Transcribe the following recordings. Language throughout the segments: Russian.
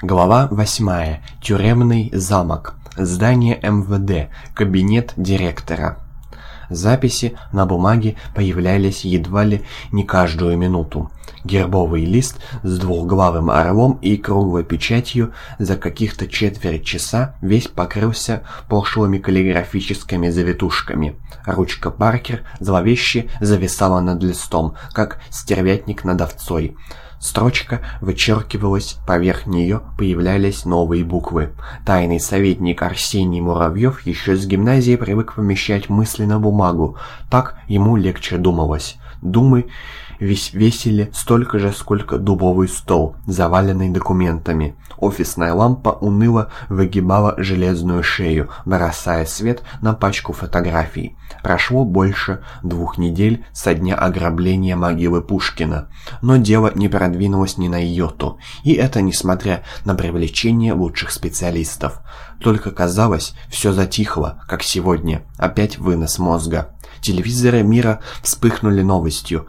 Глава 8. Тюремный замок. Здание МВД. Кабинет директора. Записи на бумаге появлялись едва ли не каждую минуту. Гербовый лист с двухглавым орлом и круглой печатью за каких-то четверть часа весь покрылся пошлыми каллиграфическими завитушками. Ручка Паркер зловеще зависала над листом, как стервятник над овцой. Строчка вычеркивалась, поверх нее появлялись новые буквы. Тайный советник Арсений Муравьев еще с гимназии привык помещать мысли на бумагу. Так ему легче думалось. Думы весь весили столько же, сколько дубовый стол, заваленный документами. Офисная лампа уныло выгибала железную шею, бросая свет на пачку фотографий. Прошло больше двух недель со дня ограбления могилы Пушкина, но дело не продвинулось ни на йоту, и это несмотря на привлечение лучших специалистов. Только казалось, все затихло, как сегодня, опять вынос мозга. Телевизоры мира вспыхнули новостью.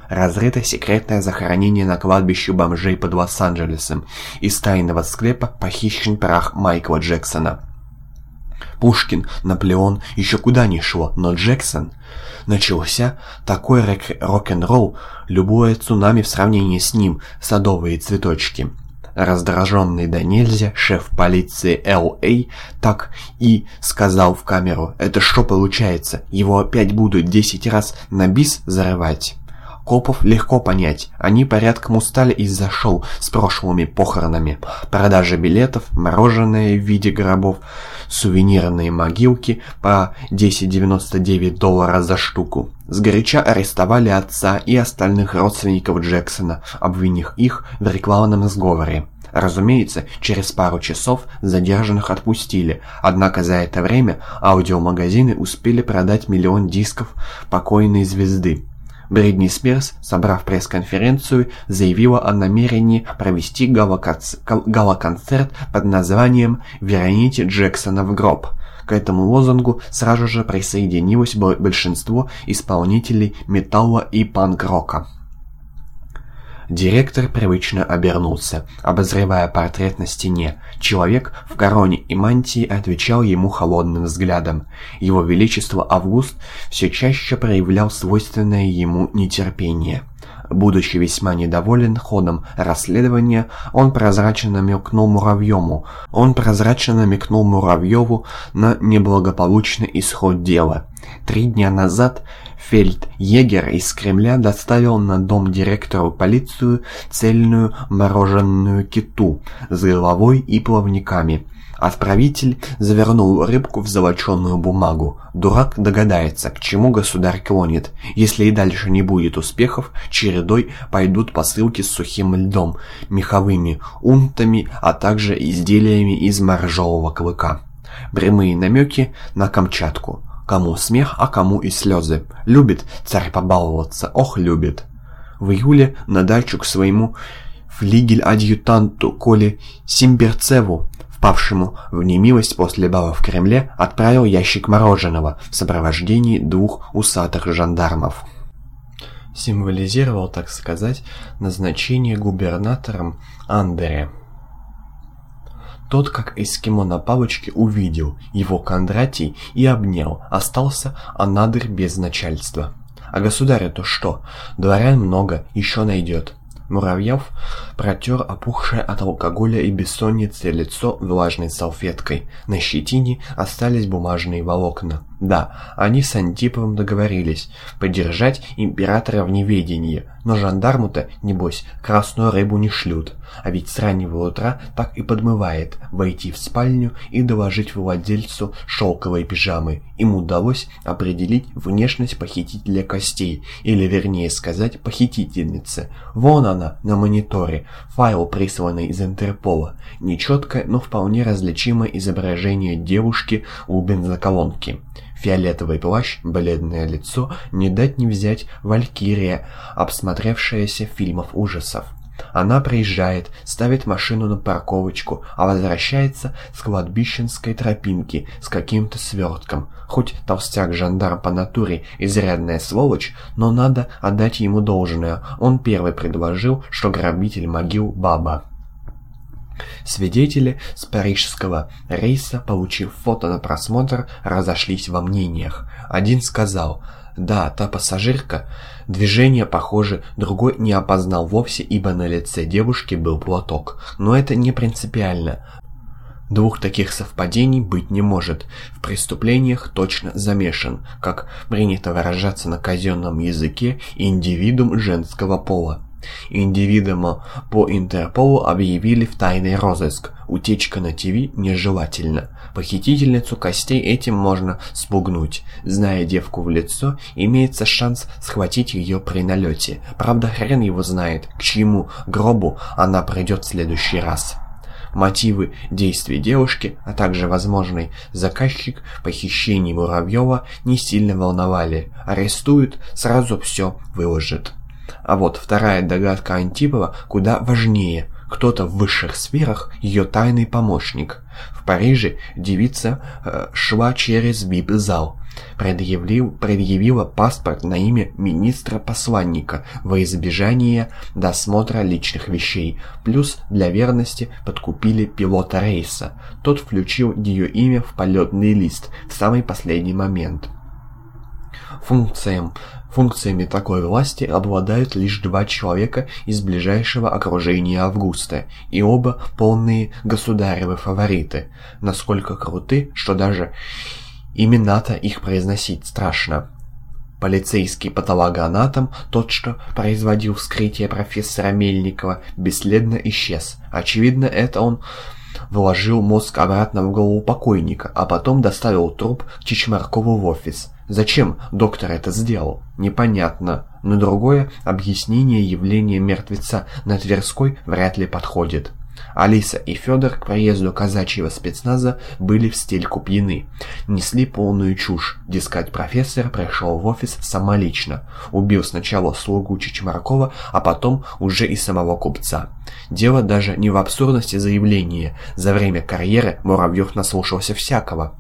Разрыто секретное захоронение на кладбище бомжей под Лос-Анджелесом. Из тайного склепа похищен прах Майкла Джексона. Пушкин, Наполеон, еще куда ни шло, но Джексон... Начался такой рок-н-ролл, любое цунами в сравнении с ним, садовые цветочки. Раздраженный до нельзя, шеф полиции Л.А. так и сказал в камеру, «Это что получается? Его опять будут десять раз на бис зарывать?» Копов легко понять, они порядком устали из-за шоу с прошлыми похоронами, продажи билетов, мороженое в виде гробов, сувенирные могилки по 10,99 доллара за штуку. Сгоряча арестовали отца и остальных родственников Джексона, обвинив их в рекламном сговоре. Разумеется, через пару часов задержанных отпустили, однако за это время аудиомагазины успели продать миллион дисков покойной звезды. Бритни Спирс, собрав пресс-конференцию, заявила о намерении провести гала-концерт под названием «Верните Джексона в гроб». К этому лозунгу сразу же присоединилось большинство исполнителей металла и панк-рока. Директор привычно обернулся, обозревая портрет на стене. Человек в короне и мантии отвечал ему холодным взглядом. Его Величество Август все чаще проявлял свойственное ему нетерпение. Будучи весьма недоволен ходом расследования, он прозрачно намекнул Муравьему, он прозрачно намекнул Муравьеву на неблагополучный исход дела. Три дня назад фельдъегер из Кремля доставил на дом директору полицию цельную мороженую киту с головой и плавниками. Отправитель завернул рыбку в золоченую бумагу. Дурак догадается, к чему государь клонит. Если и дальше не будет успехов, чередой пойдут посылки с сухим льдом, меховыми унтами, а также изделиями из моржового клыка. Прямые намеки на Камчатку. Кому смех, а кому и слезы. Любит царь побаловаться, ох, любит. В июле на дачу к своему флигель-адъютанту Коле Симберцеву впавшему в немилость после бала в Кремле, отправил ящик мороженого в сопровождении двух усатых жандармов. Символизировал, так сказать, назначение губернатором Андере. Тот, как эскимо на палочке, увидел его Кондратий и обнял. Остался Анадырь без начальства. А государю-то что? Дворян много, еще найдет. Муравьев протер опухшее от алкоголя и бессонницы лицо влажной салфеткой. На щетине остались бумажные волокна. Да, они с Антиповым договорились поддержать императора в неведении, но жандарму-то, небось, красную рыбу не шлют. А ведь с раннего утра так и подмывает войти в спальню и доложить владельцу шелковой пижамы. Им удалось определить внешность похитителя костей, или вернее сказать, похитительницы. Вон она на мониторе, файл, присланный из Интерпола. Нечеткое, но вполне различимое изображение девушки у бензоколонки. Фиолетовый плащ, бледное лицо, не дать не взять Валькирия, обсмотревшаяся фильмов ужасов. Она приезжает, ставит машину на парковочку, а возвращается с кладбищенской тропинки с каким-то свертком. Хоть толстяк-жандарм по натуре изрядная сволочь, но надо отдать ему должное. Он первый предложил, что грабитель могил баба. Свидетели с парижского рейса, получив фото на просмотр, разошлись во мнениях. Один сказал «Да, та пассажирка». Движение похоже, другой не опознал вовсе, ибо на лице девушки был платок. Но это не принципиально. Двух таких совпадений быть не может. В преступлениях точно замешан, как принято выражаться на казенном языке, индивидуум женского пола. Индивидуума по Интерполу объявили в тайный розыск. Утечка на ТВ нежелательна. Похитительницу костей этим можно спугнуть. Зная девку в лицо, имеется шанс схватить ее при налете. Правда, хрен его знает, к чьему гробу она придет в следующий раз. Мотивы действий девушки, а также возможный заказчик похищения Муравьева не сильно волновали. Арестуют, сразу все выложат. А вот вторая догадка Антипова куда важнее. Кто-то в высших сферах ее тайный помощник. В Париже девица э, шла через вип-зал. Предъявил, предъявила паспорт на имя министра-посланника во избежание досмотра личных вещей. Плюс для верности подкупили пилота рейса. Тот включил ее имя в полетный лист в самый последний момент. Функциям Функциями такой власти обладают лишь два человека из ближайшего окружения Августа, и оба полные государевы фавориты, насколько круты, что даже имена-то их произносить страшно. Полицейский патологоанатом, тот, что производил вскрытие профессора Мельникова, бесследно исчез. Очевидно, это он вложил мозг обратно в голову покойника, а потом доставил труп Чичмаркову в офис. Зачем доктор это сделал? Непонятно, но другое объяснение явления мертвеца на Тверской вряд ли подходит. Алиса и Федор к приезду казачьего спецназа были в стельку пьяны. Несли полную чушь. Дескать, профессор пришел в офис самолично. Убил сначала слугу Чичмаркова, а потом уже и самого купца. Дело даже не в абсурдности заявления. За время карьеры Муравьев наслушался всякого.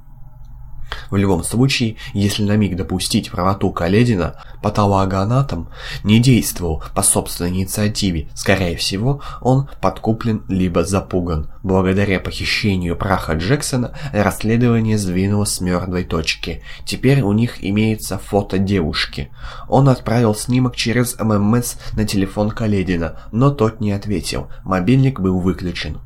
В любом случае, если на миг допустить правоту Каледина, патологоанатом не действовал по собственной инициативе. Скорее всего, он подкуплен либо запуган. Благодаря похищению праха Джексона расследование сдвинулось с мертвой точки. Теперь у них имеется фото девушки. Он отправил снимок через ММС на телефон Каледина, но тот не ответил. Мобильник был выключен.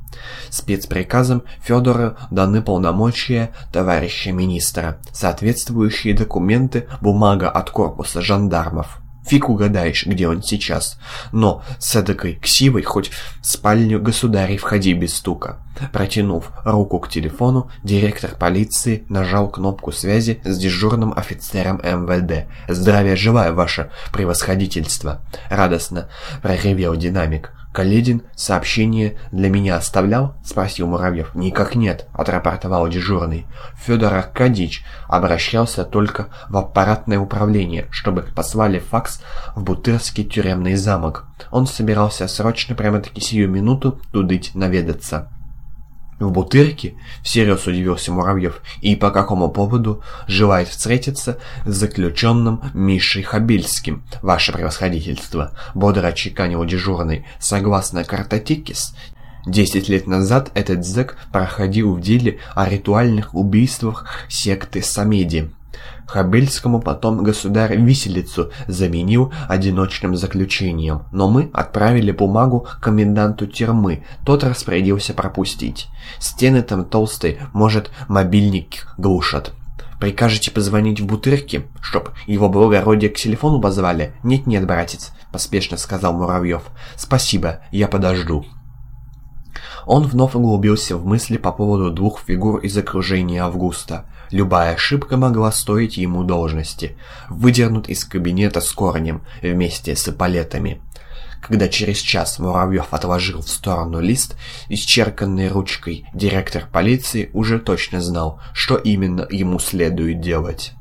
Спецприказом Федору даны полномочия товарища министра. Соответствующие документы, бумага от корпуса жандармов. Фиг угадаешь, где он сейчас. Но с эдакой ксивой хоть в спальню государей входи без стука. Протянув руку к телефону, директор полиции нажал кнопку связи с дежурным офицером МВД. «Здравия желаю, ваше превосходительство!» Радостно проревел динамик. «Каледин сообщение для меня оставлял?» — спросил Муравьев. «Никак нет», — отрапортовал дежурный. Федор Аркадьевич обращался только в аппаратное управление, чтобы послали факс в Бутырский тюремный замок. Он собирался срочно, прямо-таки сию минуту, тудыть наведаться. В Бутырке всерьез удивился Муравьев и по какому поводу желает встретиться с заключенным Мишей Хабельским, ваше превосходительство, бодро отчеканил дежурный. Согласно картотекис, Десять лет назад этот зэк проходил в деле о ритуальных убийствах секты Самеди. Хабельскому потом государь виселицу заменил одиночным заключением, но мы отправили бумагу коменданту тюрьмы, тот распорядился пропустить. Стены там толстые, может, мобильник глушат. Прикажете позвонить в Бутырки, чтоб его благородие к телефону позвали? Нет-нет, братец, поспешно сказал Муравьев. Спасибо, я подожду. Он вновь углубился в мысли по поводу двух фигур из окружения Августа. Любая ошибка могла стоить ему должности. Выдернут из кабинета с корнем вместе с эполетами. Когда через час Муравьев отложил в сторону лист, исчерканный ручкой, директор полиции уже точно знал, что именно ему следует делать.